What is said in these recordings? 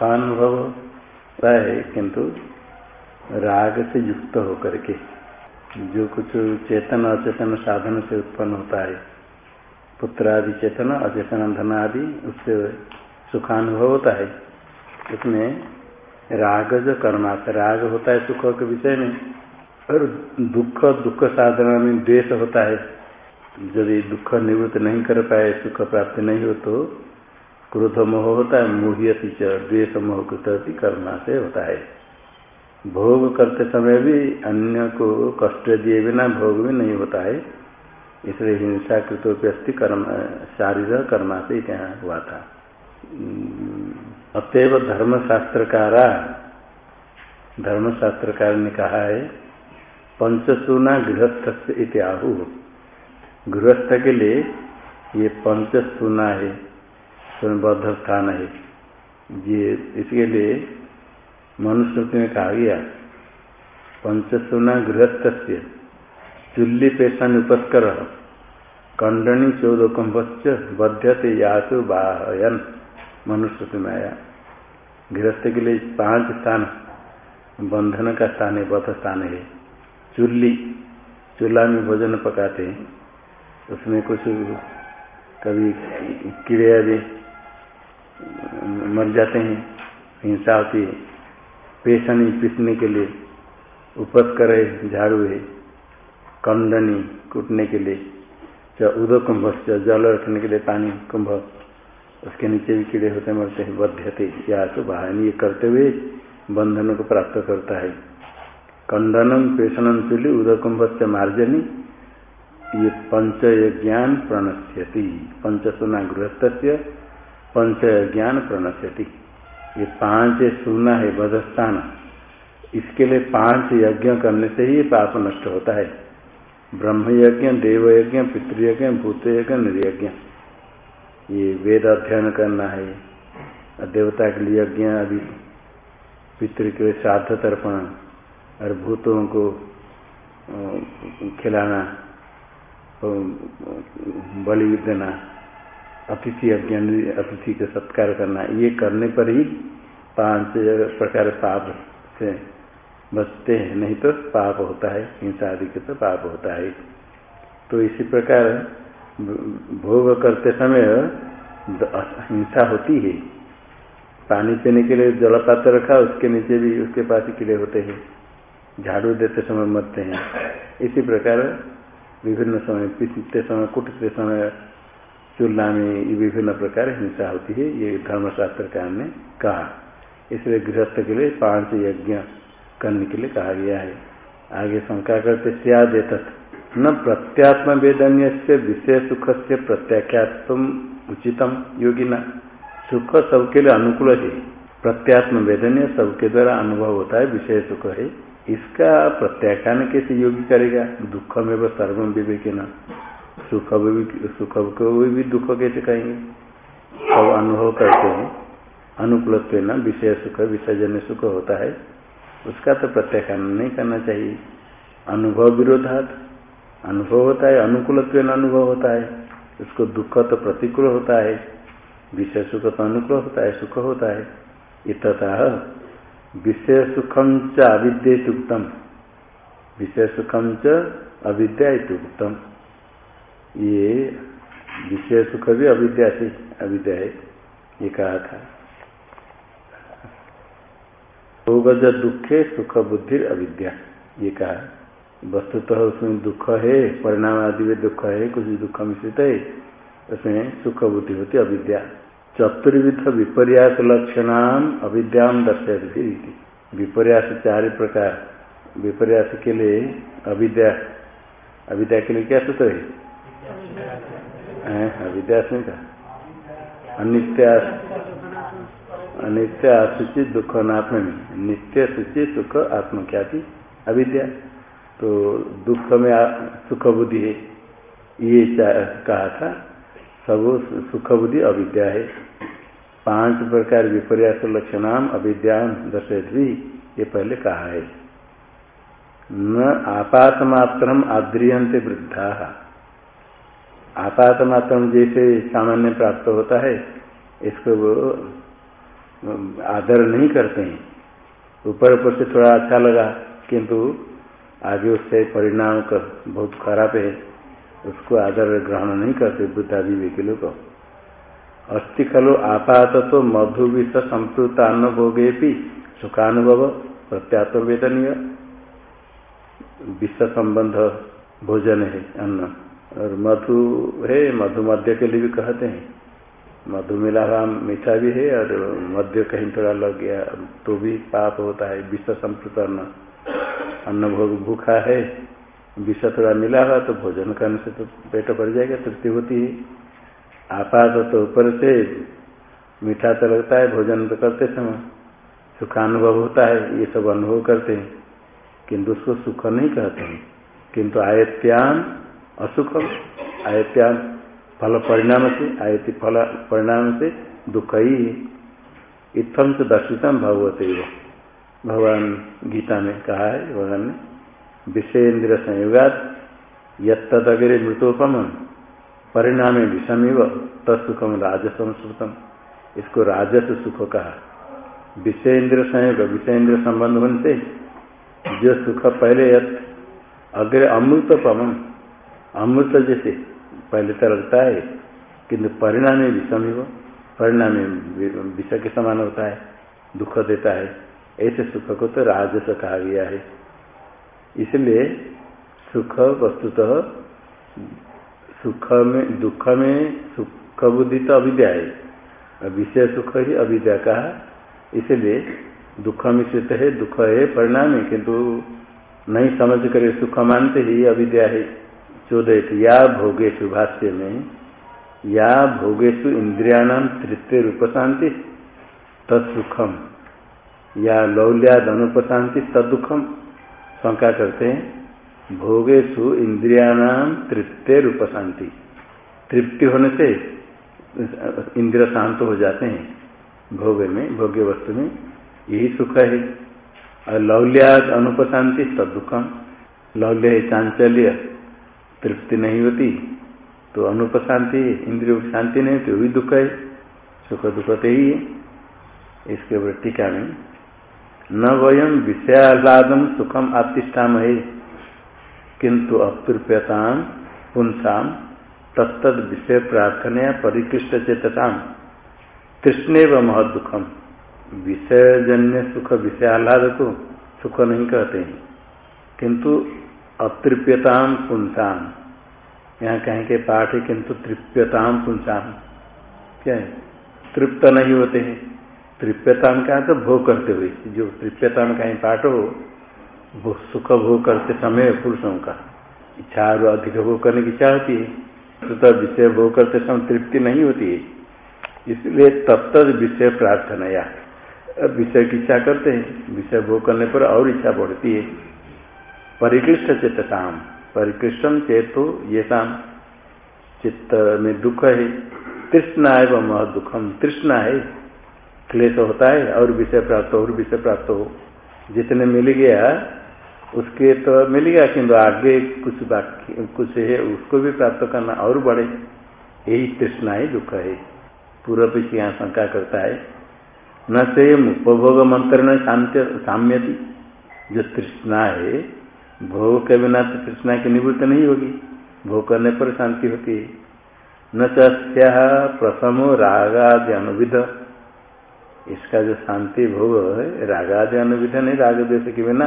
सुखानुभव है, किंतु राग से युक्त होकर के। जो कुछ चेतन, अचेतन साधन से उत्पन्न होता है पुत्र आदि चेतन, अचेतन धन आदि उससे सुखानुभव होता है। उसमें राग जो कर्मा राग होता है सुख के विषय में, और दुख दुख साधन में द्वेष होता है। यदि दुख निवृत्त नहीं कर पाए, सुख प्राप्त नहीं हो तो क्रोध मोह होता है मोहियति द्वेष मोह कृत कर्मा से होता है भोग करते समय भी अन्य को कष्ट दिए बिना भोग भी नहीं होता है। इसलिए हिंसा कृतोप्यस्ति कर्म शारीर कर्मा से क्या हुआ था अतएव धर्मशास्त्रकारा धर्मशास्त्रकार ने कहा है, पंचसूना गृहस्थ इत्याहु गृहस्थ के लिए ये पंच सुना है सुनबद्ध स्थान है ये इसके लिए मनुस्मृति में कहा गया पंचसुना गृहस्थ से चुल्ली पेशन उपस्कर कंडनी चौदकम्भच बध्यते यासु बाहयन मनुस्मृति में आया। गृहस्थ के लिए पाँच स्थान, बंधन का स्थान है, बद्ध स्थान है। चुल्ली, चूल्हा में भोजन पकाते हैं। उसमें कुछ कभी कीड़े आदि मर जाते हैं। हिंसा होती है। पेशनी पीसने के लिए, उपस करे, झाड़ू है। कंडनी कूटने के लिए उदो कुंभ जल रखने के लिए पानी कुंभ, उसके नीचे भी कीड़े होते मरते हैं बध्यते या तो वाहन ये करते हुए बंधनों को प्राप्त करता है। कंडनम पेशनम चुली उदो कुंभ मार्जनी, ये पंच ज्ञान प्रणश्यति पंचसुना गृहस्थ पंच ज्ञान प्रणश्यति। ये पाँच सुना है बधस्थान इसके लिए पाँच यज्ञ करने से ही पाप नष्ट होता है। ब्रह्म यज्ञ देव यज्ञ पितृयज्ञ भूत यज्ञ निर्यज्ञ। ये वेद अध्ययन करना है। देवता के लिए यज्ञ अभी पितृ के लिए श्राद्ध तर्पण और भूतों को खिलाना बलि देना। अतिथि अज्ञान, अतिथि का सत्कार करना, ये करने पर ही पाँच प्रकार पाप से बचते हैं। नहीं तो पाप होता है, हिंसा आदि के तो पाप होता है। तो इसी प्रकार भोग करते समय हिंसा होती है। पानी पीने के लिए जलपात्र रखा, उसके नीचे भी, उसके पास कीड़े होते हैं। झाड़ू देते समय मरते हैं। इसी प्रकार विभिन्न समय, पीसते समय, कुटते समय चूल्हा में विभिन्न प्रकार हिंसा होती है, ये धर्मशास्त्र ने कहा। इसलिए गृहस्थ के लिए पाँच यज्ञ करने के लिए कहा गया है। आगे शंका करते, सियाद न प्रत्यात्म वेदन्य से विषय सुख से प्रत्याख्यात्म उचितम, योगी न। सुख सबके लिए अनुकूल है। प्रत्यात्म वेदन्य सबके द्वारा अनुभव होता है, विषय सुख है। इसका प्रत्याख्यान कैसे योगी करेगा? दुख में वो सर्व विवेक न सुख भी, सुख को भी दुख कैसे कहेंगे? सब अनुभव करते हैं। अनुकूल न विषय सुख, विसर्जन सुख होता है। उसका तो प्रत्याख्यान नहीं करना चाहिए। अनुभव विरोधात। अनुभव होता है अनुकूल अनुभव होता है। उसको दुख तो प्रतिकूल होता है। विषय सुख तो अनुकूल होता है, सुख होता है। इतः विषय सुखम च अविद्युक्तम विषय सुखम च अविद्या उत्तम ये विषय सुख भी अविद्या से अविद्या है, ये कहा था। भोगज दुखे, सुख बुद्धि अविद्या, ये कहा। वस्तुतः तो उसमें दुख है, परिणाम आदि में दुख है, कुछ दुख मिश्रित है, उसमें सुख बुद्धि होती अविद्या। चतुर्विध विपर्यास लक्षणाम अविद्याम दर्शा विपर्यास चार प्रकार। विपर्यास के लिए अविद्या। अविद्या के लिए क्या सूत्र है? था अनित्य अनित्य असुचि दुख अनात्म में नित्य सूचि सुख आत्म क्या थी अविद्या। तो दुख में सुख बुद्धि है। ये कहा था, सब सुख बुद्धि अविद्या है। पाँच प्रकार विपर्यास लक्षणाम अविद्या दर्शित भी ये पहले कहा है। न आपात मात्र आद्रियंत वृद्धा। आपात मात्र जैसे सामान्य प्राप्त होता है, इसको वो आदर नहीं करते हैं। ऊपर ऊपर से थोड़ा अच्छा लगा, किंतु आगे उससे परिणाम कर बहुत खराब है, उसको आदर ग्रहण नहीं करते बुद्धा विवेकी लोग। अस्थि खलु आपात तो मधु विष संप्रृतानुभोगे भी सुखानुभव प्रत्यात वेदनीय विश्व संबंध भोजन है, अन्न। और मधु है, मधु मध्य के लिए भी कहते हैं। मधु मिला हुआ मीठा भी है और मध्य कहीं थोड़ा लग गया तो भी पाप होता है विश्व संप्रत अन्न अन्न भोग भूखा है, विष थोड़ा मिला हुआ तो भोजन करने से तो पेट भर जाएगा, तृप्ति होती है। आपात तो ऊपर से मीठा तो लगता है, भोजन तो करते समय सुखानुभव होता है, ये सब अनुभव करते हैं। किंतु उसको सुख नहीं कहते हैं। किंतु आयत्यान असुखम आयत्यान फल परिणाम से आयति फल परिणाम से दुख। ही इतम से दर्शितम भगवत भगवान गीता में कहा है, भगवान ने विषेन्द्र संयोगात यदगिरे मृतोपम परिणाम विषमिव तत्सुखम राजसंस्कृतम इसको राजस सुख कहा। विषेन्द्र संयोग विषेन्द्र संबंध से जो सुख पहले अग्रे अमृतोपम अमृत जैसे पहले तो लगता है किंतु परिणाम विषम ही वो परिणाम विषय के समान होता है, दुख देता है। ऐसे सुख को तो राजस कहा गया है। इसलिए सुख वस्तुतः सुख में, दुख में सुख बुद्धि तो अविद्या है। विषय सुख ही अविद्या कहा। इसलिए दुख मिश्रित है, दुख है, परिणाम है, किंतु नहीं समझ कर सुख मानते ही अविद्या है। चौदह या भोगेशु भाष्य में, या भोगेशु इंद्रियाणाम तृतीय रूप शांति तत्सुखम। या लौल्याद अनुपशांति तदुखम शंका करते हैं भोगेशु इंद्रियाणाम तृतीय रूप शांति तृप्ति होने से इंद्रिय शांत हो जाते हैं, भोग में, भोग्य वस्तु में। यही सुख है। और लौल्याद अनुपशांति तदुखम लौल्य चांचल्य। तृप्ति नहीं होती तो अनुप शांति, इंद्रियों की शांति नहीं होती वही दुख है, सुख दुख तो ही है इसके ऊपर टीका में, न वयम विषयाह्लादम सुखम आतिष्ठाम है किंतु अतृप्यता पुंसाम तत्त विषय प्रार्थना परिकृष्ट चेतता कृष्ण व महद दुखम। विषयजन्य सुख विषयाह्लाद को सुख नहीं कहते हैं। किंतु अतृप्यताम पुंसाम यहाँ कहेंगे पाठ है किंतु तृप्यताम पुंसाम क्या है? तृप्त नहीं होते हैं। तृप्यताम का तो भोग करते हुए, जो तृप्यताम कहीं पाठ हो, वो सुख भोग करते समय पुरुषों का। इच्छा और अधिक भोग करने की इच्छा होती है। तो विषय भोग करते समय तृप्ति नहीं होती है। इसलिए तब तक विषय प्रार्थना या विषय की इच्छा करते हैं। विषय भोग करने पर और इच्छा बढ़ती है। परिकृष्ट चित्तताम। परिकृष्टम चेतो ये चित्त में दुख है। तृष्णा है वह दुखम। तृष्णा है, क्लेश होता है और विषय प्राप्त हो और विषय प्राप्त हो। जितने मिल गया, उसके तो मिल गया, किंतु आगे कुछ बाकी, कुछ है, उसको भी प्राप्त करना और बढ़े यही तृष्णा ही दुख है। पूर्व पीछे यहाँ शंका करता है, न से उपभोग मंत्र न शांति साम्यति। जो तृष्णा है भोग के बिना तो कृष्णा की निवृत्ति नहीं होगी। भोग करने पर शांति होती है। न चस्या प्रथमो रागादि अनुविध। इसका जो शांति भोग है, रागादि अनुविध नहीं, राग देश के बिना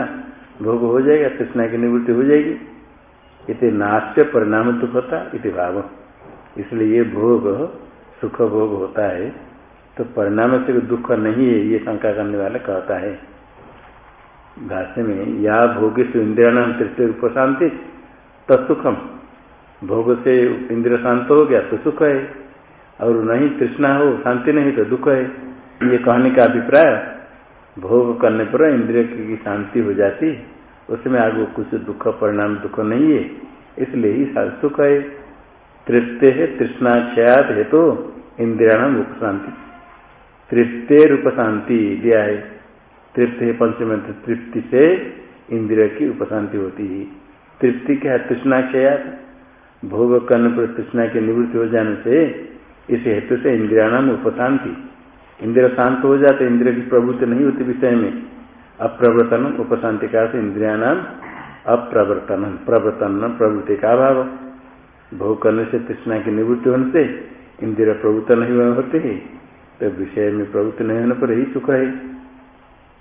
भोग हो जाएगा, कृष्णा की निवृत्ति हो जाएगी। इति नाश्य परिणाम दुख होता इति भाव। इसलिए ये भोग, सुख भोग होता है तो परिणाम से दुख नहीं है, ये शंका करने वाला कहता है। भाष्य में, या भोग से इंद्रिया तृतीय रूप शांति तत्सुखम भोग से इंद्रिय शांत हो गया तो सुख है। और नहीं तृष्णा हो, शांति नहीं तो दुख है। ये कहने का अभिप्राय, भोग करने पर इंद्रिय की शांति हो जाती उसमें आगे कुछ दुख, परिणाम दुख नहीं है। इसलिए ही सुख है। तृप्ते है, तृष्णा क्षयात है तो इंद्रियाणाम शांति। तृप्ते रूप शांति दिया है। तृप्ति पंचम तृप्ति से इंद्रिय की उपशांति होती है। तृप्ति क्या तृष्णा क्षया भोग कर्ण पर तृष्णा की निवृत्ति हो जाने से इस हेतु से इंद्रियाणाम उपशांति। इंद्रिय शांत हो जाते, इंद्रिय की प्रवृत्ति नहीं होती विषय में। अप्रवर्तन उपशांति का इंद्रिया नाम अप्रवर्तन प्रवर्तन प्रवृत्ति का अभाव। भोग करने से तृष्णा की निवृत्ति होने से इंद्रिय प्रवृत्त नहीं होते है तो विषय में प्रवृत्ति नहीं होने पर ही सुख है।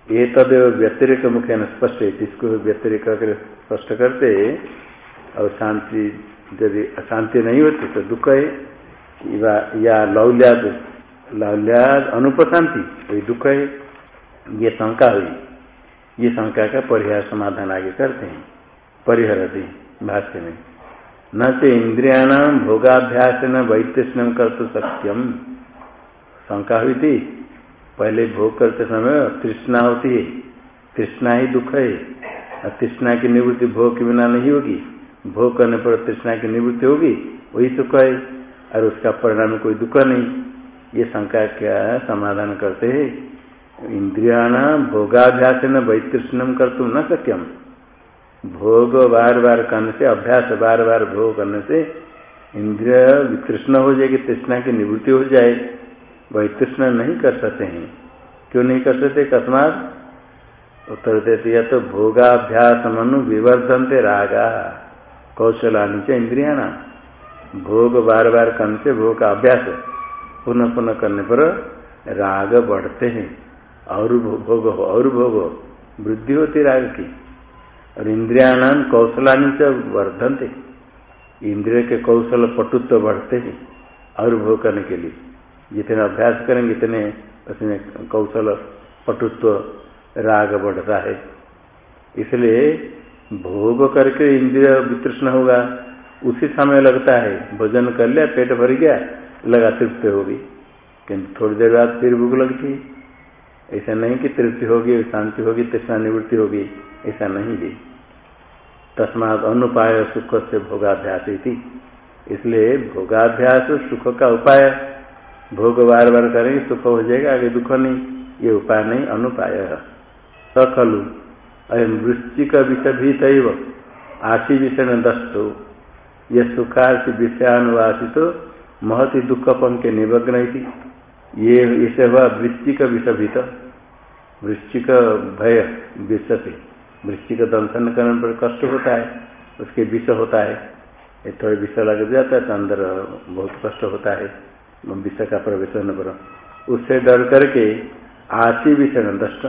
ये तद व्यतिरिक मुख्य न स्पष्ट है जिसको व्यतिरिक स्पष्ट करते और शांति यदि अशांति नहीं होती तो दुख है या लौल्याद लौल्याद अनुपशांति वही दुख है, ये शंका हुई। ये शंका का परिहार समाधान आगे करते हैं, परिहरते भाष्य में। न तो इंद्रियाणाम भोगाभ्यास न वैतृष्ण कर तो सत्यम शंका हुई थी? पहले भोग करते समय तृष्णा होती है। तृष्णा ही दुख है। और तृष्णा की निवृत्ति भोग के बिना नहीं होगी। भोग करने पर तृष्णा की निवृत्ति होगी, वही सुख है। और उसका परिणाम कोई दुख नहीं। ये शंका क्या समाधान करते है। इंद्रिया भोगाभ्यास न वैतृष्णम कर तुम न सक्यम भोग बार बार करने से, अभ्यास बार बार भोग करने से इंद्रिय वितृष्ण हो जाएगी, तृष्णा की निवृत्ति हो जाए। वैतृष्ण नहीं कर सकते हैं। क्यों नहीं कर सकते? कस्मात? उत्तर देते या तो भोगाभ्यास मनु विवर्धनते रागा। कौशलानी से इंद्रिया ना भोग बार बार करने से भोग का अभ्यास पुनः पुनः करने पर राग बढ़ते हैं। और भोग हो और भोग हो। वृद्धि होती राग की। और इंद्रियाणाम कौशलानी से वर्धनते। इंद्रिय के कौशल पटुत्व बढ़ते हैं। और भोग करने के लिए। जितने अभ्यास करेंगे, इतने उसमें कौशल पटुत्व राग बढ़ता है। इसलिए भोग करके इंद्रिय वितृष्ण होगा, उसी समय लगता है। भोजन कर लिया, पेट भर गया, लगा तृप्ति होगी। किंतु थोड़ी देर बाद फिर भूख लगती ऐसा नहीं कि तृप्ति होगी, शांति होगी, तृष्णा निवृत्ति होगी, ऐसा नहीं भी तस्मात अनुपाय सुख से भोगाभ्यास थी इसलिए भोगाभ्यास सुख का उपाय भोग बार बार करेंगे सुख हो जाएगा, आगे दुख नहीं। ये उपाय नहीं, अनुपाय सखलु अयम वृश्चिक तैव आशी विषय दस्तो यह सुखार्थ विषयानुवासित, महति दुख पंख निमग्न थी ये इसे हुआ वृश्चिक विषभित वृश्चिक भय विष से वृश्चिक दंशन करने पर कष्ट होता है, उसके विष होता है। थोड़े विष लग जाता है तो अंदर बहुत कष्ट होता है। विष का प्रवेश होने पर उससे डर करके आशी विषय दष्ट।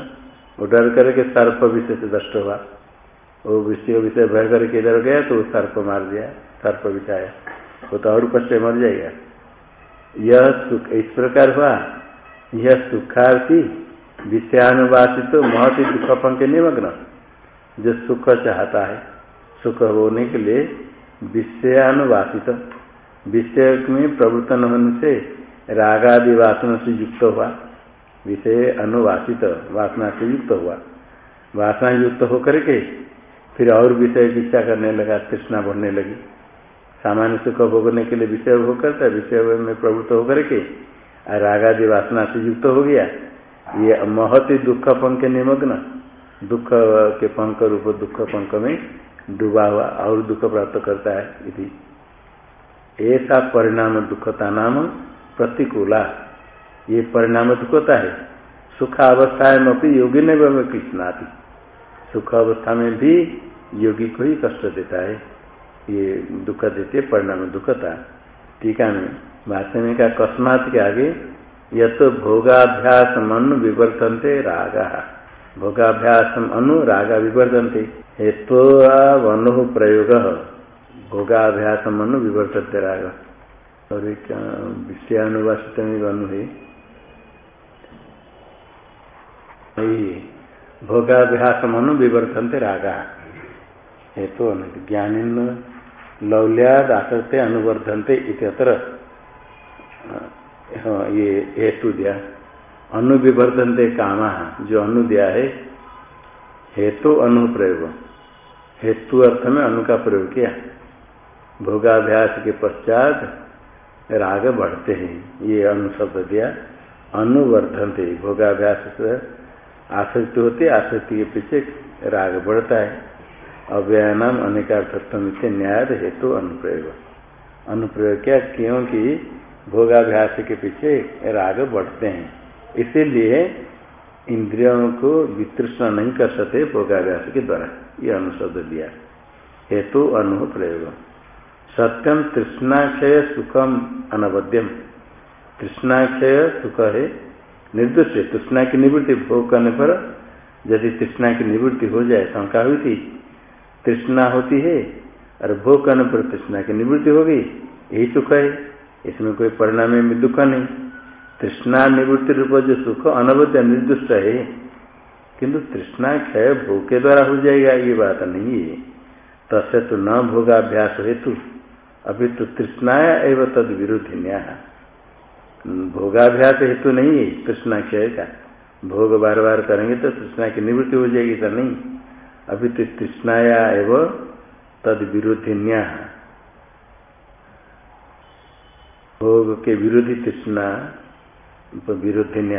वो डर करके सर्प विषय से दष्ट हुआ। वो विषय विषय भय करके डर गया तो सर्प मार दिया, सर्प विषाया वो तो और कष्ट मर जाएगा। यह सुख इस प्रकार हुआ। यह सुखार्थी, विषयानुवासित तो महती दुख पंख निमग्न। जो सुख चाहता है, सुख होने के लिए विषयानुवासित। विषय में प्रवर्तन होने से रागादि वासना से युक्त हुआ विषय अनुवासित वासना से युक्त हुआ वासना युक्त होकर के फिर और विषय की इच्छा करने लगा, तृष्णा बढ़ने लगी। सामान्य सुख भोगने के लिए विषय भोग करता है विषय में प्रवृत्त होकर के रागादि वासना से युक्त हो गया। ये महति दुख पंख निमग्न, दुख के पंख रूप दुख पंख में डूबा हुआ और दुख प्राप्त करता है यदि ऐसा परिणाम दुखता नाम प्रतिकूला। ये परिणाम दुखता है। सुख अवस्था में अपनी योगी ने कृष्णाति सुख अवस्था में भी योगी को ही कष्ट देता है। ये दुख देते, परिणाम दुखता। टीका में भाष्य में का कस्मात के आगे यह तो भोगाभ्यास मनु विवर्तनते रागा। भोगाभ्यास अनु रागा विवर्तनते। हेतु अनु प्रयोग। भोगाभ्यास मनु विवर्तते राग। और एक विषयानुवासित अनु है भोगाभ्यास मनु विवर्तनते रागा। हेतु ज्ञान लौल्याद आसक्ते अनुवर्धनते इतर ये हेतु दिया। अनुविवर्धनते कामा, जो अनु दिया है, हेतु तो अनुप्रयोग। हेतु अर्थ में अनु का प्रयोग किया। भोगाभ्यास के पश्चात राग बढ़ते हैं। ये अनुशब्द दिया, अनुवर्धनते। भोगाभ्यास से आसक्ति होती, आसक्ति के पीछे राग बढ़ता है। अव्ययनाम अनेकार्थत्व से न्याय हेतु अनुप्रयोग। अनुप्रयोग क्या? क्योंकि भोगाभ्यास के पीछे राग बढ़ते हैं। इसीलिए इंद्रियों को वितृष्ण नहीं कर सकते भोगाभ्यास के द्वारा। ये अनुशब्द दिया। हेतु अनु प्रयोग सत्यम तृष्णाक्षय सुखम अनवद्यम तृष्णाक्षय सुख है निर्दोष तृष्णा की निवृत्ति भोग करने पर यदि तृष्णा की निवृत्ति हो जाए, शंका हुई थी, तृष्णा होती है, और भोग करने पर तृष्णा की निवृत्ति हो गई, यही सुख है। इसमें कोई परिणाम में दुख नहीं। तृष्णा निवृत्ति रूप जो सुख अनवद्य निर्दुष्ट है, किंतु तृष्णा क्षय भोग के द्वारा हो जाएगा, ये बात नहीं है। तसे तो न भोगाभ्यास हेतु। अभी तो तृष्णाया एवं तद विरोधी न्याय भोगाभ्यास हेतु नहीं है तृष्णा क्षय का भोग बार बार करेंगे तो तृष्णा की निवृत्ति हो जाएगी तो नहीं। अभी तो तृष्णाया एवं तद विरोधी भोग के विरोधी तृष्णा विरोधिन्य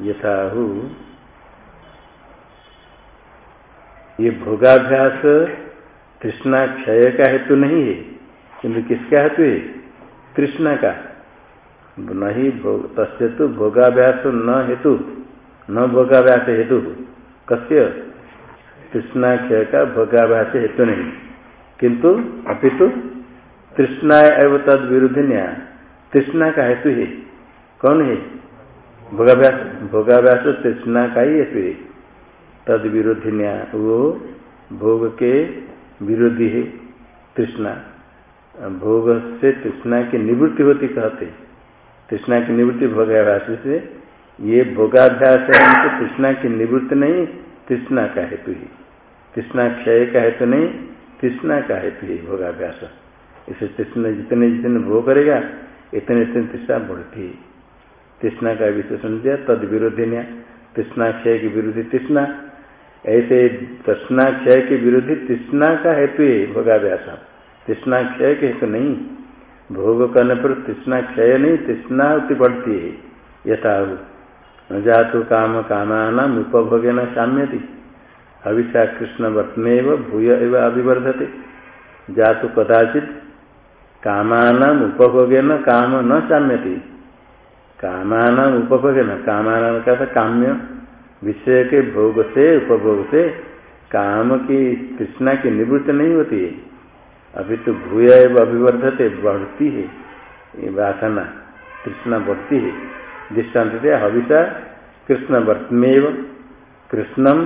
यथाहु ये भोगाभ्यास तृष्णा क्षय का हेतु नहीं है। किंतु किसका हेतु? है तृष्णा का। नहीं, भोग, तस्य तो भोगाभ्यास न हेतु। न भोगाभ्यास हेतु। कस्य? तृष्णा क्षय का भोगाभ्यास हेतु नहीं। किंतु अपितु तृष्णा एवं तद विरुद्ध न्याय। तृष्णा का हेतु है। कौन है? भोगाभ्यास। भोगाभ्यास तृष्णा का ही हेतु है। तद विरोधी न्याय। वो भोग के विरोधी है तृष्णा। भोग से तृष्णा की निवृत्ति होती कहते तृष्णा की निवृत्ति भोगाभ्यास से ये भोगाभ्यास है उनको तृष्णा की निवृत्ति नहीं, तृष्णा का हेतु ही। तृष्णा क्षय का हेतु नहीं, तृष्णा का हेतु ही भोगाभ्यास। इसे तृष्णा जितने जितने भोग करेगा, इतने इतने तृष्णा बढ़ती है। तृष्णा का विशेषण दिया, तद विरोधी न्याय। तृष्णा क्षय की विरोधी तृष्णा। ऐसे तृष्णा क्षय के विरोधी तृष्णा का हेतु है भोगाभ्यास। तृष्णा क्षय के हेतु नहीं। भोग करने पर तृष्णा क्षय नहीं, तृष्णा होती बढ़ती है। यथा जातु काम कामान उपभोगे न साम्यति हविषा कृष्ण वर्तने भूय एव अभिवर्धते। जातु कदाचित कामान उपभोगे न काम न साम्यति कामान उपभोग न का काम्य। विषय के भोग से, उपभोग से काम की तृष्णा की निवृत्ति नहीं होती है। अभी तो भूय अभिवर्धते बढ़ती है, ये वासना तृष्णा बढ़ती है। दृष्टांत हविषा कृष्ण वर्तमेव कृष्णम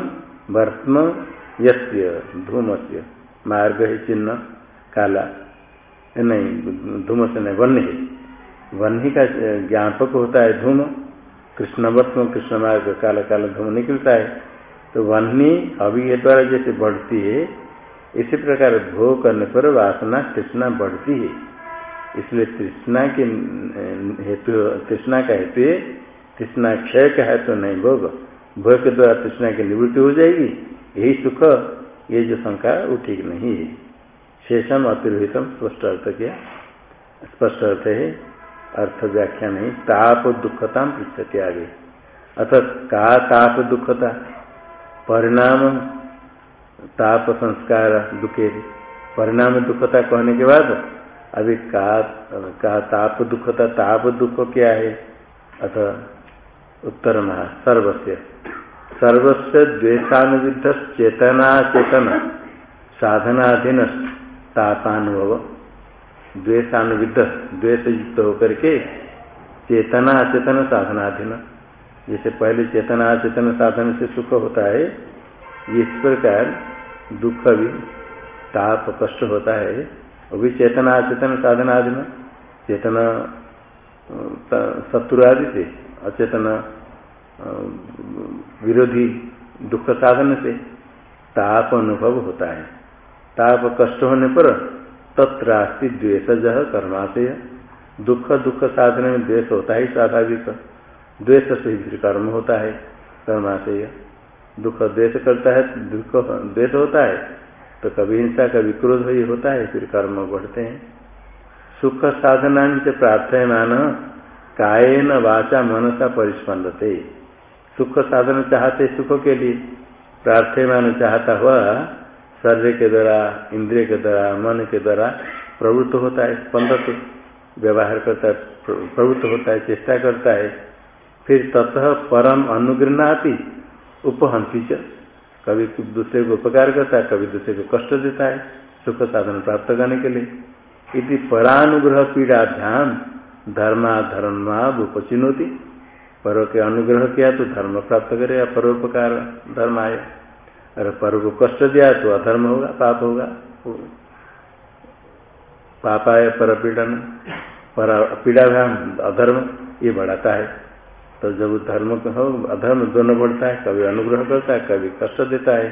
वर्तम धूम से मार्ग है चिन्ह, काला। नहीं धूम से नहीं वन्य है। वन्ही का ज्ञापक होता है धूम। कृष्णवत्म कृष्ण मार्ग, काला काला धूम निकलता है। तो वन्नी अभी के द्वारा जैसे बढ़ती है इसी प्रकार भोग करने पर वासना तृष्णा बढ़ती है। इसलिए तृष्णा के, हेतु, तृष्णा का हेतु तृष्णा क्षय का हेतु नहीं भोग। भोग के द्वारा तृष्णा की निवृत्ति हो जाएगी, यही सुख, ये जो शंका वो ठीक नहीं है। शेषम अतिरोहितम, स्पष्ट अर्थ किया। स्पष्ट अर्थ है, अर्थ व्याख्या नहीं, ताप दुखता पृछते आगे। अर्थात का ताप दुखता? परिणाम ताप संस्कार दुखे परिणाम दुखता कहने के बाद अभी का, का ताप दुखता ताप दुख क्या है? अथ उत्तर महा सर्वस्य। सर्वस्व द्वेषानुविध चेतना चेतन साधनाधीन तापानुभव। द्वेषानुविध द्वेष युक्त होकर के चेतना अचेतन साधनाधीन। जैसे पहले चेतना चेतन साधन से सुख होता है इस प्रकार दुख भी, ताप, कष्ट होता है। वो भी चेतना अचेतन साधन आदि में, चेतना शत्रु आदि से, अचेतना विरोधी दुख साधन से ताप अनुभव होता है। ताप, कष्ट होने पर तत्र अस्थि द्वेषज कर्माशय। दुख दुख साधन में द्वेष होता है, स्वाभाविक। द्वेष से फिर कर्म होता है, कर्माशय। दुख द्वेष करता है, दुख द्वेष होता है तो कभी हिंसा, कभी क्रोध ही होता है, फिर कर्म बढ़ते हैं। सुख साधना से प्रार्थयमान कायन वाचा मनसा परिस्पंदते सुख साधन चाहते सुख के लिए। प्रार्थयमान चाहता हुआ शरीर के द्वारा, इंद्रिय के द्वारा, मन के द्वारा प्रवृत्त होता है स्पंदक व्यवहार करता है प्रवृत्त होता है, चेष्टा करता है। फिर ततः परम अनुगृहणाती। उपहंसी च। कभी दूसरे को उपकार करता है कभी दूसरे को कष्ट देता है, सुख साधन प्राप्त करने के लिए। इति परानुग्रह पीड़ा ध्यान धर्माधर्माभ उपचिनोती पर्व के अनुग्रह किया तो धर्म प्राप्त करेगा परोपकार धर्म आए। अगर पर्व को कष्ट दिया तो अधर्म होगा, पाप होगा। पाप आए, पर पीड़न पर पीड़ा अधर्म, ये बढ़ाता है। तो जब धर्म हो, अधर्म दोनों बढ़ता है, कभी अनुग्रह करता है, कभी कष्ट देता है।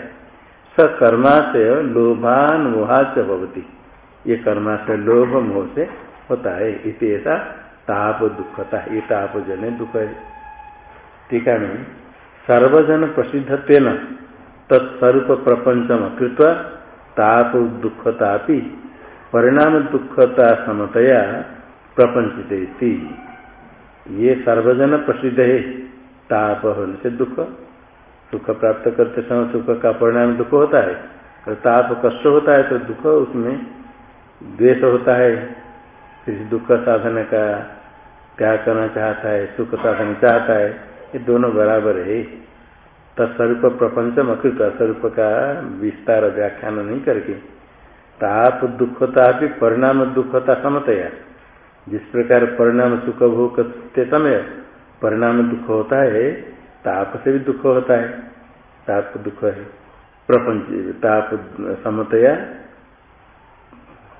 स कर्मा से लोभान मोहा से भवती। ये कर्मा से लोभ मोह से होता है। इसे ऐसा ताप दुखता ये ताप जन दुख है। टीका में सर्वजन प्रसिद्ध तेन तत्स्वरूप प्रपंचम कृत्वा ताप दुखता परिणाम दुखता समतया प्रपंचित ये सर्वजन प्रसिद्ध है। ताप होने से दुख, सुख प्राप्त करते समय सुख का परिणाम दुख होता है। और ताप कष्ट होता है तो दुख उसमें द्वेष होता है। फिर दुख साधन का क्या करना चाहता है, सुख साधन चाहता है, ये दोनों बराबर है। तत्स्वरूप प्रपंच मकृत स्वरूप का विस्तार व्याख्यान नहीं करके। ताप, दुखता भी परिणाम दुखता समतया। जिस प्रकार परिणाम सुख भोग करते समय परिणाम दुख होता है, ताप से भी दुख होता है। ताप दुख है। प्रपंच, ताप समतया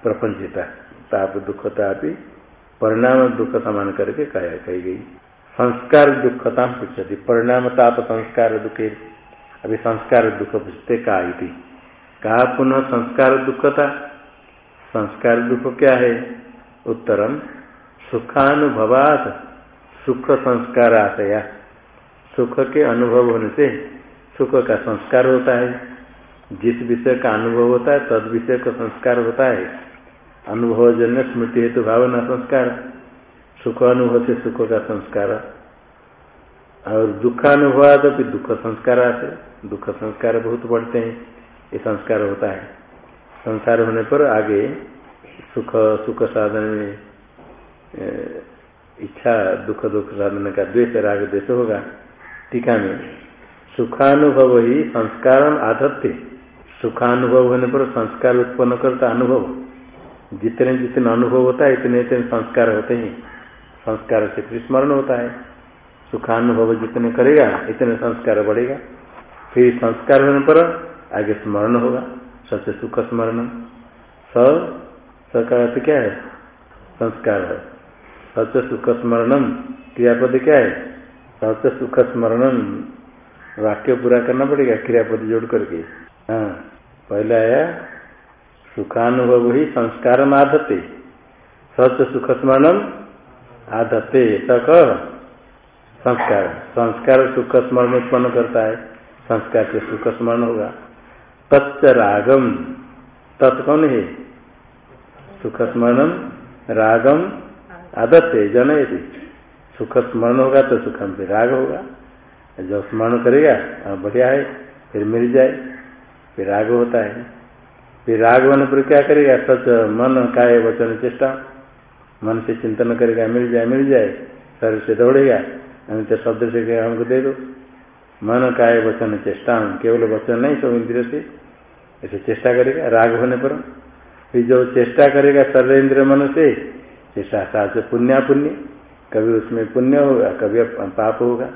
प्रपंचिता। ताप दुखता भी परिणाम दुख समान करके कहा, कही गई। संस्कार दुखता पूछती परिणाम, ताप, संस्कार दुखे। अभी संस्कार दुख पूछते का पुनः संस्कार दुखता? संस्कार दुख क्या है? उत्तरम सुखानुभवात सुख संस्कार आशया सुख के अनुभव होने से सुख का संस्कार होता है। जिस विषय का अनुभव होता है, तद विषय का संस्कार होता है। अनुभव जन्य स्मृति हेतु भावना संस्कार। सुख अनुभव से सुख का संस्कार। और दुखानुभव तो फिर दुख संस्कार आते दुख संस्कार बहुत बढ़ते हैं। ये संस्कार होता है। संसार होने पर आगे सुख सुख साधन में इच्छा, दुख दुख साधन का द्वेष, राग द्वेष होगा। टीका में, सुखानुभव ही संस्कार आधत्य सुखानुभव होने पर संस्कार उत्पन्न करता अनुभव। जितने जितने अनुभव होता है, इतने इतने संस्कार होते हैं। संस्कार से फिर स्मरण होता है। सुखानुभव जितने करेगा, इतने संस्कार बढ़ेगा। फिर संस्कार होने पर आगे स्मरण होगा। सबसे सुख स्मरण। स का अर्थ क्या है? संस्कार है। सत्य सुख स्मरणम क्रियापद क्या है? सत्य सुख स्मरणम। वाक्य पूरा करना पड़ेगा क्रियापद जोड़ करके। हाँ पहले आया, सुखानुभव ही संस्कार आधते सत्य सुख स्मरणम आधते तक संस्कार। संस्कार सुख स्मरण उत्पन्न करता है। संस्कार से सुख स्मरण होगा। तत्व रागम तत् कौन है? सुख स्मरण रागम आदत्य जनयति। सुख स्मरण होगा तो सुखम से राग होगा। जब स्मरण करेगा बढ़िया है, फिर मिल जाए, फिर राग होता है। फिर राग होने पर क्या करेगा, सच मन, काय, वचन, चेष्टा, मन से चिंतन करेगा, मिल जाए मिल जाए, शरीर से दौड़ेगा अमित शब्द से क्या हमको दे दो। मन, काय, वचन, चेष्टा, केवल वचन नहीं, सब इंद्रिय से, ऐसे चेष्टा करेगा, राग होने पर। फिर जो चेष्टा करेगा सर्व इंद्र मन से, चेष्टा साथ पुण्य पुण्य, कभी उसमें पुण्य होगा, कभी पाप होगा।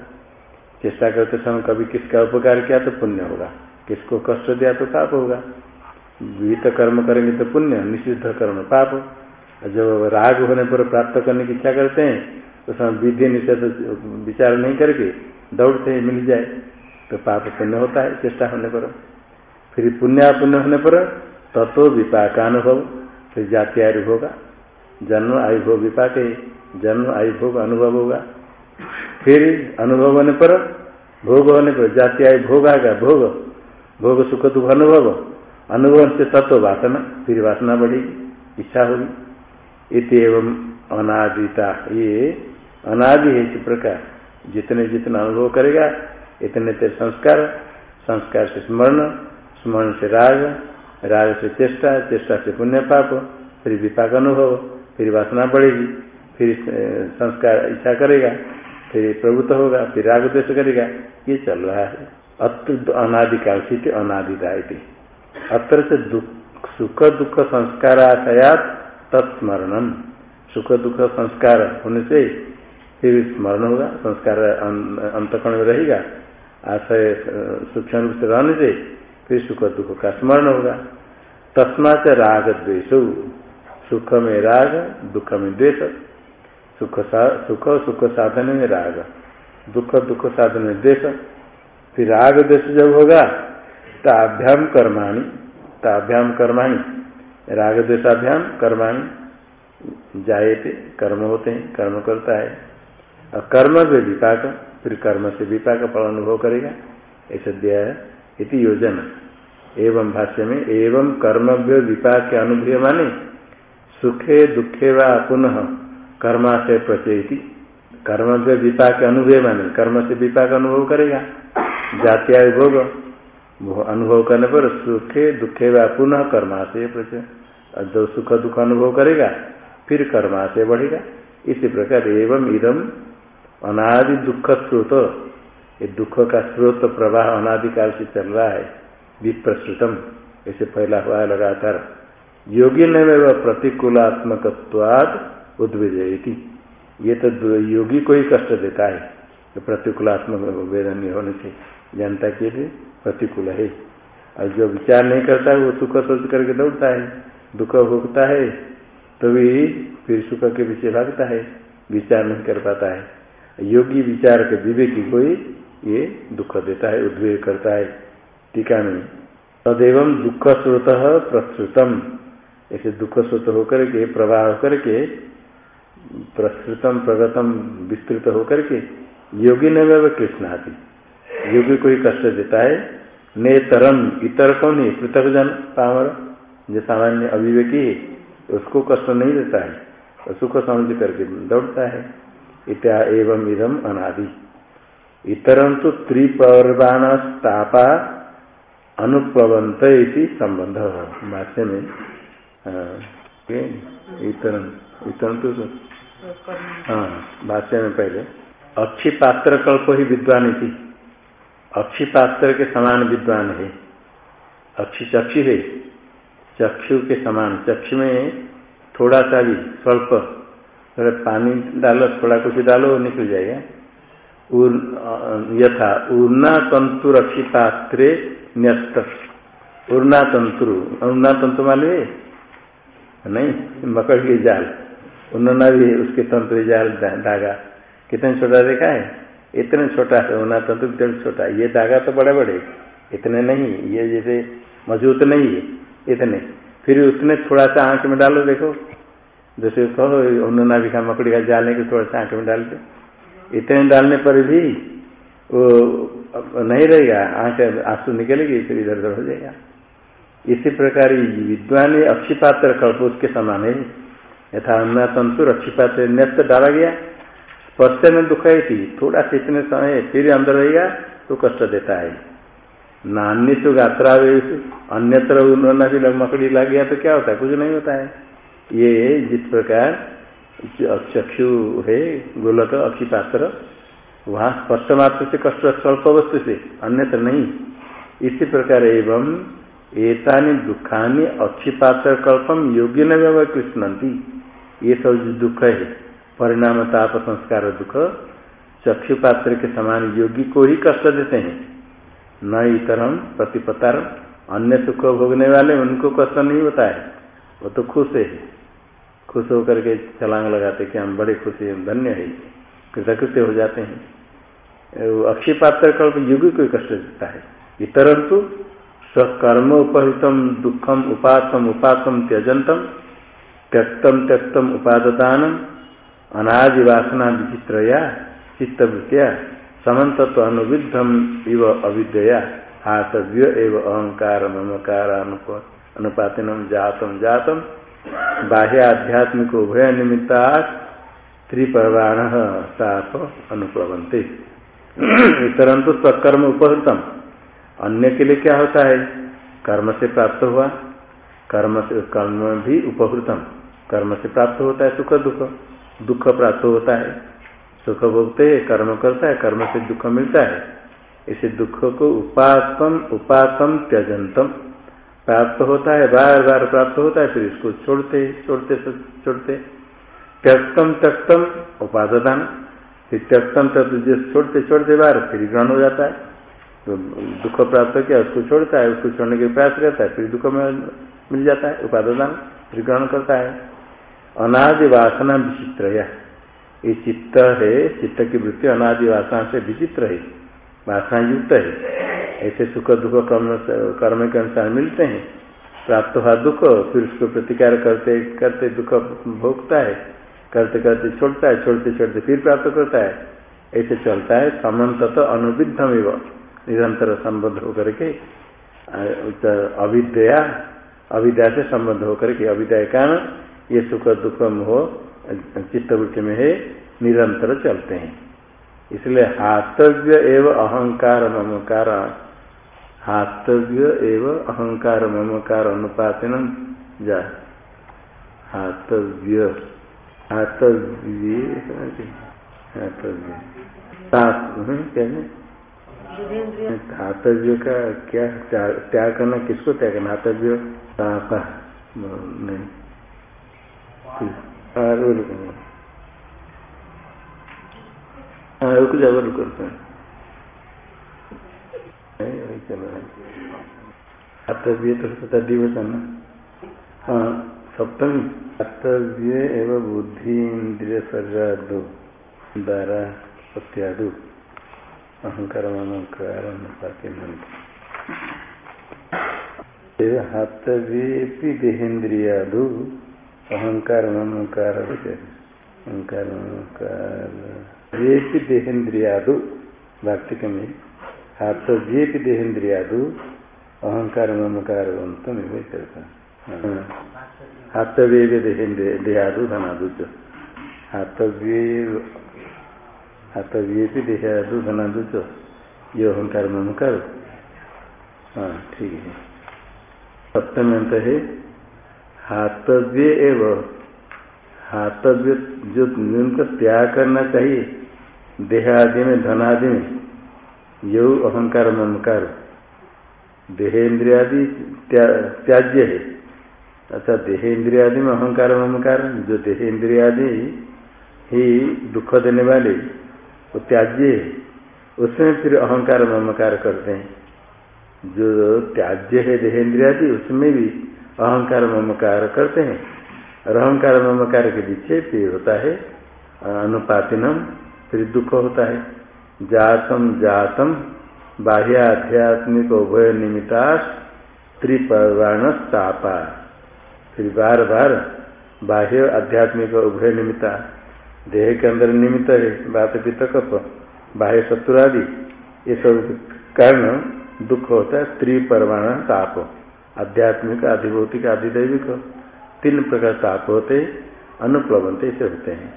चेष्टा करते समय कभी किसका उपकार किया तो पुण्य होगा, किसको कष्ट दिया तो पाप होगा। विहित कर्म करेंगे तो पुण्य, निषिद्ध कर्म पाप। जब राग होने पर प्राप्त करने की इच्छा करते हैं तो समय विधि निषेध विचार नहीं करके दौड़ते हैं, मिल जाए तो पाप पुण्य होता है, चेष्टा होने पर। फिर पुण्य पुण्य होने पर तत्व विपाक अनुभव फिर जाति आयु होगा, जन्म आयु भोग विपाक, जन्म आयु भोग अनुभव होगा। फिर अनुभव होने पर, भोग होने पर जाति आयु भोग आएगा, भोग भोग सुख दुख अनुभव अनुभव से तत्व वासना, फिर वासना बढ़ेगी, इच्छा होगी। इत एवं अनादिता, ये अनादि है इस प्रकार। जितने जितने अनुभव करेगा, इतने तेरे संस्कार संस्कार से स्मरण स्मरण से राग राग से चेष्टा चेष्टा से पुण्य पाप फिर विपाक अनुभव फिर वासना बढ़ेगी फिर संस्कार इच्छा करेगा फिर प्रभुत्व होगा फिर राग द्वेष करेगा ये चल रहा है अत्र अनादिकाल स्थिति अनादिता अत्र से दुख सुख दुख संस्कार आशयात तत्स्मरणम सुख दुख संस्कार होने से फिर स्मरण होगा संस्कार अं-, अंतकण में रहेगा आशय सूक्ष्म रूप से रहने से फिर सुख दुख का स्मरण होगा। तस्मा से राग द्वेष। सुख में राग, दुख में द्वेष। सुख सुख सुख साधन में राग। दुख दुख साधन में द्वेष। फिर राग द्वेष जब होगा, ताभ्याम कर्माणी। ताभ्याम कर्माणी। राग द्वेषाभ्याम कर्माणी। जाए थे कर्म होते हैं, कर्म करता है। और कर्म से विपाक, फिर कर्म से विपाक फल अनुभव करेगा। ऐसा दिया है। इति योजना। एवं भाष्य में, एवं कर्मव्य विपाक के अनुभव माने सुखे दुखे व पुनः कर्मा से प्रचयती। कर्म से विपाक अनुभव माने कर्म से विपाक अनुभव करेगा। जातिया भोग अनुभव करने पर सुखे दुखे व पुनः कर्मा से प्रचय जो सुख दुख अनुभव करेगा, फिर कर्मा से बढ़ेगा। इसी प्रकार एवं इदम अनादि दुख स्रोत ये दुख का स्रोत प्रवाह अनादिकाल से चल रहा है, विप्रस्तुतम, ऐसे फैला हुआ है लगातार। योगी ने प्रतिकूलात्मक उद्विजयती। ये तो योगी को ही कष्ट देता है तो प्रतिकूलात्मक वेदन होने से जनता के लिए प्रतिकूल है। और जो विचार नहीं करता है, वो सुख सोच करके दौड़ता है, दुख भोगता है तो भी फिर सुख के पीछे भागता है, विचार नहीं कर पाता है। योगी विचार के विवेकी को ही ये दुख देता है, उद्वेग करता है। टीका में तदेव दुख स्रोत प्रस्तुतम ऐसे दुख स्रोत होकर के, प्रवाह होकर के प्रस्तुतम प्रगतम, विस्तृत होकर के, योगी ने वह कृष्ण आदि योगी को ही कष्ट देता है नेतरम इतर कौन है पृथक जन, पावर, जो सामान्य अभिवेकी है, उसको कष्ट नहीं देता है सुख समझ करके दौड़ता है। इत्या एवं इधम अनादि। इतरम तो त्रिपर्वाण अनुप्लवंत इति संबंध भाष्य में इतरम इतरम तो हाँ भाष्य में पहले। अक्षी पात्र कल्प ही विद्वान थी अक्षी पात्र के समान विद्वान है। अक्षी चक्षु है। चक्षु के समान। चक्षु में थोड़ा सा भी स्वल्प। थोड़ा पानी डालो थोड़ा कुछ डालो निकल जाएगा। यथा उर्ना तंतु रक्षी पात्रे न्यस्त उर्ना तंतु उर्ना तंतु मालूम नहीं मकड़ की जाल। उन्होंने भी उसके तंत्र जाल धागा कितने छोटा देखा है? इतने छोटा है उन्ना तंत्र इतने छोटा ये धागा तो बड़े बड़े इतने नहीं, ये जैसे मज़बूत नहीं है, इतने। फिर उसने थोड़ा सा आँख में डालो, देखो। जैसे कहो उन्होंने भी कहा, मकड़ी का जाल है कि थोड़ा सा आँख में डाल दो इतने डालने पर भी, वो नहीं रहेगा, आँख आँसू निकलेगी, फिर इधर उधर हो जाएगा। इसी प्रकार विद्वान अक्षिपात्र कल्प उसके समान है। यथा अन्ना तंतु रक्षिपात्र न्यस्त डाला गया। स्पर्श में दुख है थी थोड़ा सा इतने समय फिर अंदर रहेगा तो कष्ट देता है। नान्य सु गात्रा अन्यत्र उन्होंने भी मकड़ी लग गया तो क्या होता है? कुछ नहीं होता है। ये जिस प्रकार चक्षु है गोलक अक्षिपात्र वहाँ स्पर्श मात्र से कष्ट स्वल्प वस्तु से अन्यत्र नहीं इसी प्रकार एवं एतानी दुखानी अक्षिपात्र कल्पम योग्य न व्यवहार ये सब जो दुख है परिणाम ताप संस्कार दुख चक्षुपात्र के समान योगी को ही कष्ट देते हैं न इतर प्रतिपतार अन्य सुख भोगने वाले उनको कष्ट नहीं होता है वो तो खुश है खुश होकर के छलांग लगाते कि हम बड़े खुशी धन्य है। कृतकृत्य हो जाते हैं। अक्षय पात्र कल्प योगी को कष्ट देता है। इतरंतु स्वकर्म उपहितम, दुखम उपातम उपातम त्यजंतम, त्यक्तम त्यक्तम उपादान अनादिवासना विचित्रया चित्तवृत्तिया समन्त अनुविद्धम इव अविद्या हातव्य एव अहंकार ममकार अनुपातिनम जातम जातम। बाह्य आध्यात्मिक उभय निमित्ता त्रिपर्वाण साप अनुप्लवंते इतरंतु स्वकर्म उपहृतम। अन्य के लिए क्या होता है? कर्म से प्राप्त हुआ। कर्म से, कर्म भी उपहृतम। कर्म से प्राप्त होता है सुख दुख। दुख प्राप्त होता है। सुख भोगते है कर्म करता है, कर्म से दुख मिलता है। इसे दुख को उपातम उपातम त्यजंतम प्राप्त होता है बार बार प्राप्त होता है, फिर इसको छोड़ते छोड़ते छोड़ते। त्यक्तम त्यक्तम उपादान फिर त्यक्तम तक छोड़ते छोड़ते बार, फिर ग्रहण हो जाता है। तो दुख प्राप्त किया, उसको छोड़ता है, उसको छोड़ने के प्रयास करता है, फिर दुख में मिल जाता है उपादान फिर ग्रहण करता है। अनादि वासना विचित्र ये चित्त है, चित्त की वृत्ति अनादि वासना से विचित्र है वासना युक्त है। ऐसे सुख दुख कर्म कर्म के अनुसार मिलते हैं। प्राप्त हुआ दुख, फिर उसको प्रतिकार करते करते दुख भोगता है। करते करते छोड़ता है, छोड़ते छोड़ते फिर प्राप्त करता है। ऐसे चलता है समन्त तो अनुविधम एवं निरंतर संबद्ध होकर के अविद्या अविद्या से संबद्ध होकर के अविद्या कारण ये सुख दुख हो चित्तवृत्ति में है, निरंतर चलते हैं। इसलिए हातव्य एवं अहंकार ममकार हातव्य एवं अहंकार ममकार अनुपातन जा। हातव्य। हातव्य हातव्य। का क्या? त्याग करना किसको त्याग करना? हातव्य। पापा नहीं। रुक रुक करते हैं कर्तव्य तो दिवसन हाँ सप्तमी कर्तव्य एवं बुद्धि इंद्रिय शरीर द्वारा सत्यादु अहंकार ममकार हाथव्ये देहेन्द्रियादु अहंकार ममकार अहंकार ममकार देहेन्द्रियादु वार्तिक में हाथ ये भी देहेन्द्रियादु अहंकार ममकार बंतम करता हाथव्य भी देहादु धनादु च। हाथव्य हाथव्य भी देहादु धनादु च। ये अहंकार ममकार। हाँ ठीक है। सप्तम अंत है। हाथव्य एवं। हाथव्य जो जिनको त्याग करना चाहिए देहादि में धनादि में यो अहंकार ममकार देहेन्द्रियादि त्याज्य है। अच्छा देहेन्द्रियादि में अहंकार ममकार जो देहेन्द्रियादि ही दुख देने वाले, वो त्याज्य है। उसमें फिर अहंकार ममकार करते हैं। जो त्याज्य है देहेन्द्रियादि, उसमें भी अहंकार ममकार करते हैं। और अहंकार ममकार के पीछे फिर होता है अनुपातिनम, फिर दुख होता है। जातम जातम बाह्याध्यात्मिक उभय निमित्ता त्रिपर्वाण तापा फिर बार बार बाह्य आध्यात्मिक उभय निमित्ता देह के अंदर निमित्त है, बात पित कप, बाह्य शत्रु ये सब कारण दुख होता है त्रिपर्वाण ताप आध्यात्मिक अधिभौतिक आधिदैविक, तीन प्रकार ताप होते, अनुप्लवंते से होते हैं।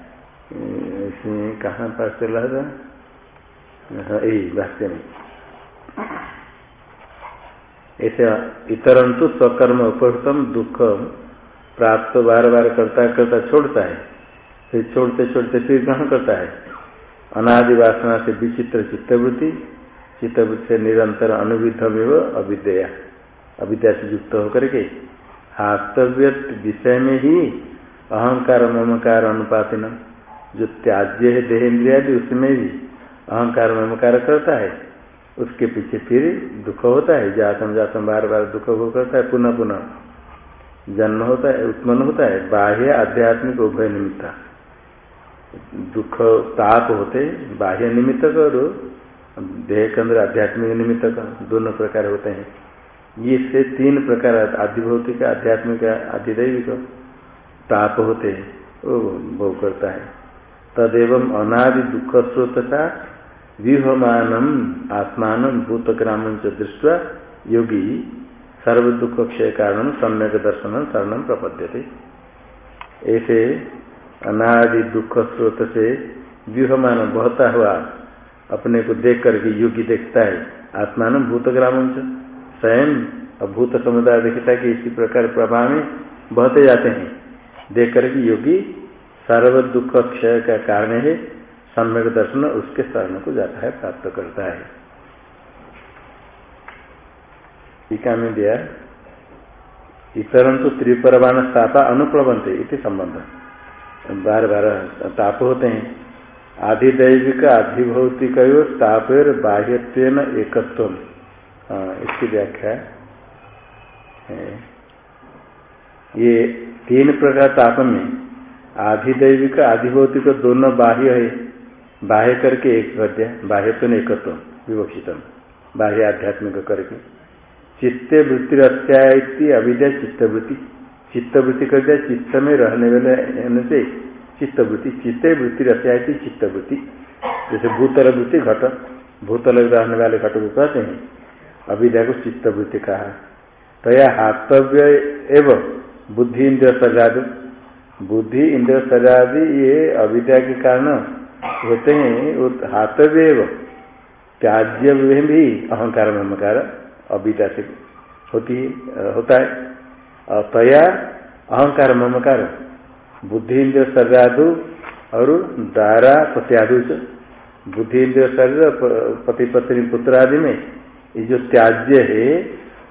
इसमें कहाँ पास चला था? भाष्य में। ऐसे इतरंतु स्वकर्म उपहृतम दुख प्राप्त बार बार करता करता छोड़ता है। फिर छोड़ते छोड़ते फिर ग्रहण करता है। अनादि वासना से विचित्र चित्तवृत्ति चित्तवृत्ति से निरंतर अनुविधम अविद्या अविद्या से युक्त होकर के। हास्तव्य विषय में ही अहंकार ममकार अनुपातिन जो त्याज्य है देहेन्द्रिया उसमें भी अहंकार ममकार करता है, उसके पीछे फिर दुख होता है, जातम जातम बार बार दुख हो करता है, पुनः पुनः। जन्म होता है, उत्पन्न होता है, बाह्य आध्यात्मिक उभय निमित्ता। दुख, ताप होते, बाह्य निमित्त और देह के अंदर आध्यात्मिक निमित्त का दोनों प्रकार होते हैं। ये से तीन प्रकार आदिभौतिक, आध्यात्मिक, आदिदैविक ताप होते हैं, वो भोग करता है। तदेव अनादि दुख स्रोतता व्यूहमान आत्मान भूतग्राम दृष्टि योगी सर्व दुख क्षय कारण सम्यक दर्शन शरण प्रपद्यते। ऐसे अनादि दुख स्रोत से व्यूहमान बहता हुआ अपने को देख करके योगी देखता है, आत्मान भूतग्राम स्वयं भूत समुदाय देखता है कि इसी प्रकार प्रभाव में बहते जाते हैं। देख करके योगी सर्व दुख क्षय का कारण है सम्यक दर्शन उसके शरण को जाता है, प्राप्त करता है। टीका में दिया इतरंतु त्रिपरवान स्थापा अनुप्लवंत इति संबंध। बार बार ताप होते हैं। आधिदैविक आधिभौतिक तापेर बाह्यत्व एकत्व इसकी व्याख्या ये तीन प्रकार ताप में आधिदैविक, आधिभौतिक दोनों बाह्य है। बाह्य करके एक कर दिया बाह्य तो नहीं एकत्व विवक्षितम। बाह्य आध्यात्मिक करके। चित्ते वृत्ति रस्यायती अविद्या चित्तवृत्ति। चित्तवृत्ति कर दिया चित्त में रहने वाले से चित्तवृत्ति। चित्ते वृत्ति रस्यायती चित्तवृत्ति। जैसे भूतल वृत्ति घट, भूतल रहने वाले घट को कहते हैं। अविद्या को चित्तवृत्ति कहा। तो यह हातव्य एवं बुद्धि इंद्र सजाद। बुद्धि, इंद्र सजादि ये अविद्या के कारण होते हैं वो हातव्य एवं त्याज्य में भी अहंकार, ममकार, अविद्या से होती, होता है। तया अहंकार, ममकार, बुद्धि, इंद्र सजादु और दारा प्रत्यादु बुद्धि, इंद्र, शरीर पति, पत्नी, पुत्र आदि में ये जो त्याज्य है,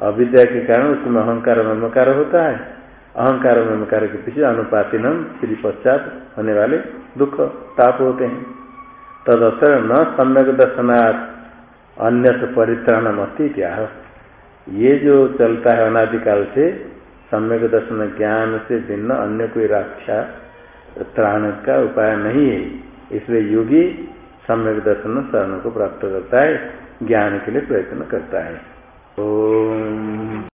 अविद्या के कारण उसमें अहंकार, ममकार होता है। अहंकार ममकार के पीछे अनुपातिनम श्री पश्चात होने वाले दुख ताप होते हैं। तदसर न सम्यक दर्शनार्थ अन्य परित्राण मस्ती क्या ये जो चलता है अनादिकाल से, सम्यक दर्शन ज्ञान से भिन्न अन्य कोई रक्षा, त्राण का उपाय नहीं है। इसलिए योगी सम्यक दर्शन शरण को प्राप्त करता है, ज्ञान के लिए प्रयत्न करता है।